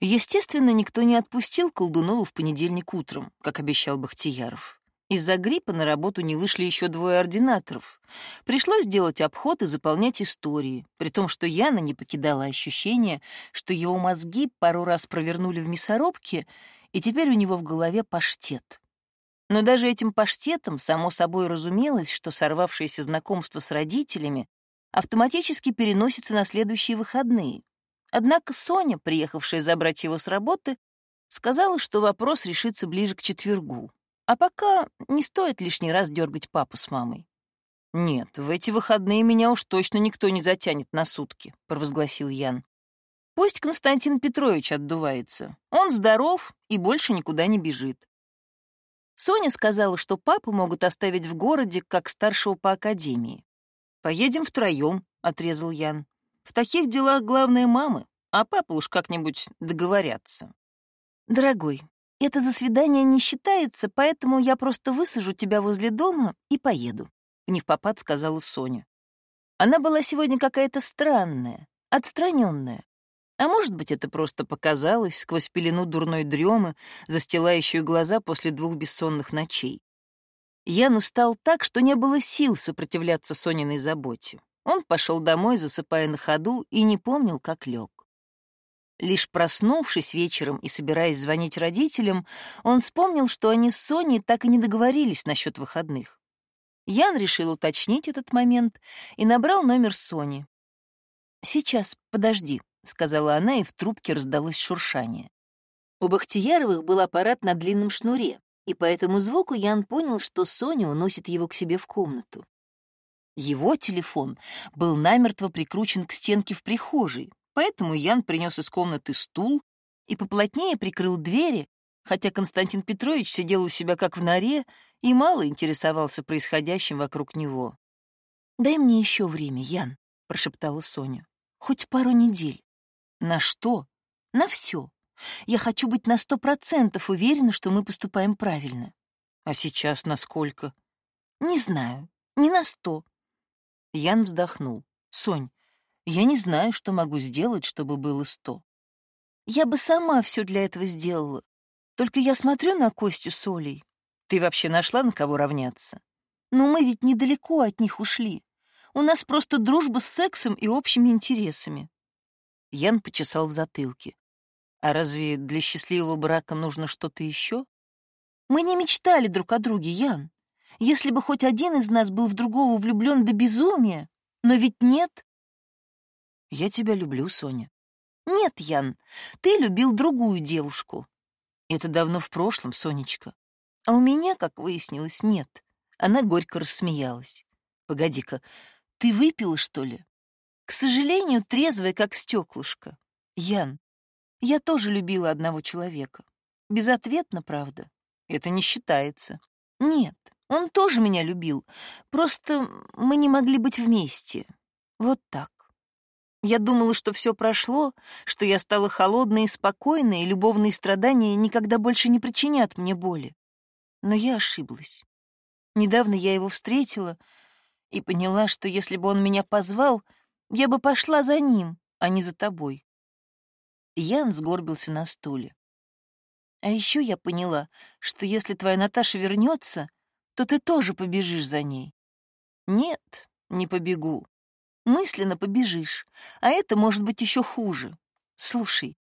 Естественно, никто не отпустил Колдунова в понедельник утром, как обещал Бахтияров. Из-за гриппа на работу не вышли еще двое ординаторов. Пришлось делать обход и заполнять истории, при том, что Яна не покидала ощущение, что его мозги пару раз провернули в мясорубке, и теперь у него в голове паштет. Но даже этим паштетом, само собой разумелось, что сорвавшееся знакомство с родителями автоматически переносится на следующие выходные. Однако Соня, приехавшая забрать его с работы, сказала, что вопрос решится ближе к четвергу. А пока не стоит лишний раз дергать папу с мамой. «Нет, в эти выходные меня уж точно никто не затянет на сутки», — провозгласил Ян. «Пусть Константин Петрович отдувается. Он здоров и больше никуда не бежит». Соня сказала, что папу могут оставить в городе как старшего по академии. «Поедем втроем», — отрезал Ян. В таких делах главное мамы, а папа уж как-нибудь договорятся. Дорогой, это за свидание не считается, поэтому я просто высажу тебя возле дома и поеду, — не в попад сказала Соня. Она была сегодня какая-то странная, отстраненная. А может быть, это просто показалось сквозь пелену дурной дремы, застилающую глаза после двух бессонных ночей. Ян устал так, что не было сил сопротивляться Сониной заботе. Он пошел домой, засыпая на ходу, и не помнил, как лег. Лишь проснувшись вечером и собираясь звонить родителям, он вспомнил, что они с Соней так и не договорились насчет выходных. Ян решил уточнить этот момент и набрал номер Сони. «Сейчас, подожди», — сказала она, и в трубке раздалось шуршание. У Бахтияровых был аппарат на длинном шнуре, и по этому звуку Ян понял, что Соня уносит его к себе в комнату. Его телефон был намертво прикручен к стенке в прихожей, поэтому Ян принес из комнаты стул и поплотнее прикрыл двери, хотя Константин Петрович сидел у себя как в норе и мало интересовался происходящим вокруг него. «Дай мне еще время, Ян», — прошептала Соня. «Хоть пару недель». «На что?» «На все. Я хочу быть на сто процентов уверена, что мы поступаем правильно». «А сейчас насколько?» «Не знаю. Не на сто. Ян вздохнул. «Сонь, я не знаю, что могу сделать, чтобы было сто. Я бы сама все для этого сделала. Только я смотрю на Костю с Олей. Ты вообще нашла, на кого равняться? Но мы ведь недалеко от них ушли. У нас просто дружба с сексом и общими интересами». Ян почесал в затылке. «А разве для счастливого брака нужно что-то еще?» «Мы не мечтали друг о друге, Ян если бы хоть один из нас был в другого влюблен до безумия. Но ведь нет. Я тебя люблю, Соня. Нет, Ян, ты любил другую девушку. Это давно в прошлом, Сонечка. А у меня, как выяснилось, нет. Она горько рассмеялась. Погоди-ка, ты выпила, что ли? К сожалению, трезвая, как стеклышко. Ян, я тоже любила одного человека. Безответно, правда. Это не считается. Нет, он тоже меня любил. Просто мы не могли быть вместе. Вот так. Я думала, что все прошло, что я стала холодной и спокойной, и любовные страдания никогда больше не причинят мне боли. Но я ошиблась. Недавно я его встретила и поняла, что если бы он меня позвал, я бы пошла за ним, а не за тобой. Ян сгорбился на стуле. А еще я поняла, что если твоя Наташа вернется, то ты тоже побежишь за ней. Нет, не побегу. Мысленно побежишь, а это может быть еще хуже. Слушай,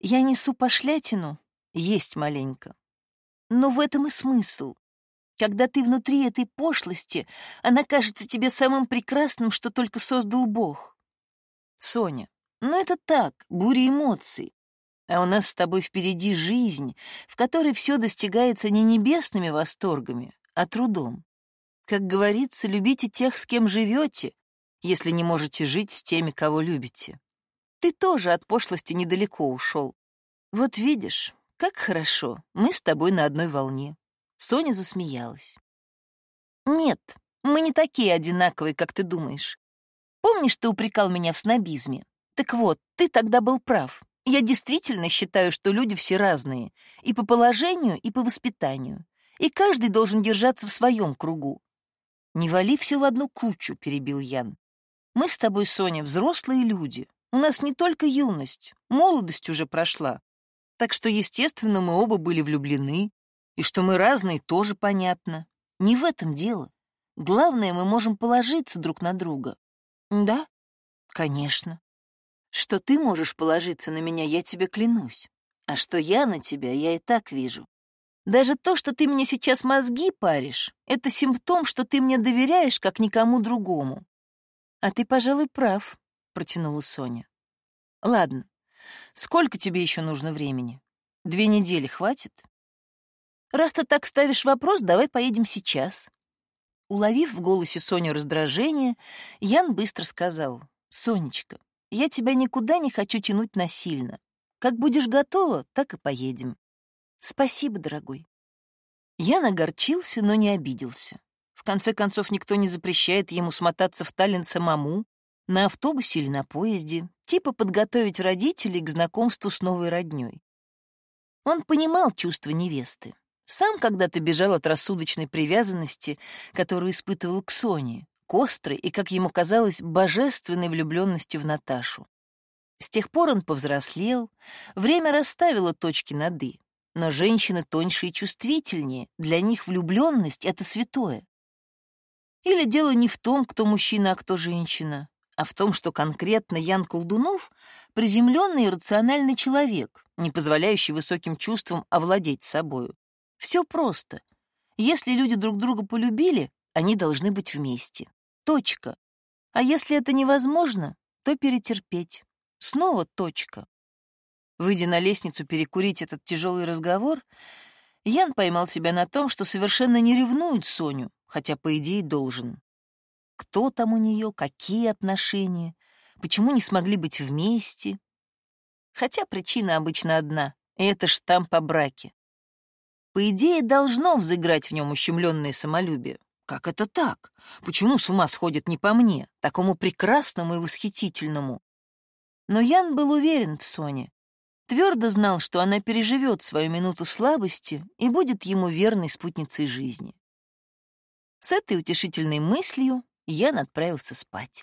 я несу пошлятину, есть маленько. Но в этом и смысл. Когда ты внутри этой пошлости, она кажется тебе самым прекрасным, что только создал Бог. Соня, ну это так, буря эмоций. А у нас с тобой впереди жизнь, в которой все достигается не небесными восторгами, а трудом. Как говорится, любите тех, с кем живете, если не можете жить с теми, кого любите. Ты тоже от пошлости недалеко ушел. Вот видишь, как хорошо, мы с тобой на одной волне. Соня засмеялась. Нет, мы не такие одинаковые, как ты думаешь. Помнишь, ты упрекал меня в снобизме? Так вот, ты тогда был прав. Я действительно считаю, что люди все разные, и по положению, и по воспитанию и каждый должен держаться в своем кругу. «Не вали все в одну кучу», — перебил Ян. «Мы с тобой, Соня, взрослые люди. У нас не только юность, молодость уже прошла. Так что, естественно, мы оба были влюблены, и что мы разные, тоже понятно. Не в этом дело. Главное, мы можем положиться друг на друга. Да? Конечно. Что ты можешь положиться на меня, я тебе клянусь. А что я на тебя, я и так вижу. Даже то, что ты мне сейчас мозги паришь, это симптом, что ты мне доверяешь, как никому другому. А ты, пожалуй, прав, — протянула Соня. Ладно, сколько тебе еще нужно времени? Две недели хватит? Раз ты так ставишь вопрос, давай поедем сейчас. Уловив в голосе Сони раздражение, Ян быстро сказал, «Сонечка, я тебя никуда не хочу тянуть насильно. Как будешь готова, так и поедем. Спасибо, дорогой». Ян огорчился, но не обиделся. В конце концов, никто не запрещает ему смотаться в Таллин самому, на автобусе или на поезде, типа подготовить родителей к знакомству с новой роднёй. Он понимал чувства невесты. Сам когда-то бежал от рассудочной привязанности, которую испытывал к Соне, к острой и, как ему казалось, божественной влюбленности в Наташу. С тех пор он повзрослел, время расставило точки над «и». Но женщины тоньше и чувствительнее, для них влюбленность — это святое. Или дело не в том, кто мужчина, а кто женщина, а в том, что конкретно Ян Колдунов — приземленный и рациональный человек, не позволяющий высоким чувствам овладеть собою. Все просто. Если люди друг друга полюбили, они должны быть вместе. Точка. А если это невозможно, то перетерпеть. Снова точка. Выйдя на лестницу перекурить этот тяжелый разговор, Ян поймал себя на том, что совершенно не ревнует Соню, хотя, по идее, должен. Кто там у нее, какие отношения, почему не смогли быть вместе? Хотя причина обычно одна — это штамп о браке. По идее, должно взыграть в нем ущемленное самолюбие. Как это так? Почему с ума сходит не по мне, такому прекрасному и восхитительному? Но Ян был уверен в Соне. Твердо знал, что она переживет свою минуту слабости и будет ему верной спутницей жизни. С этой утешительной мыслью Ян отправился спать.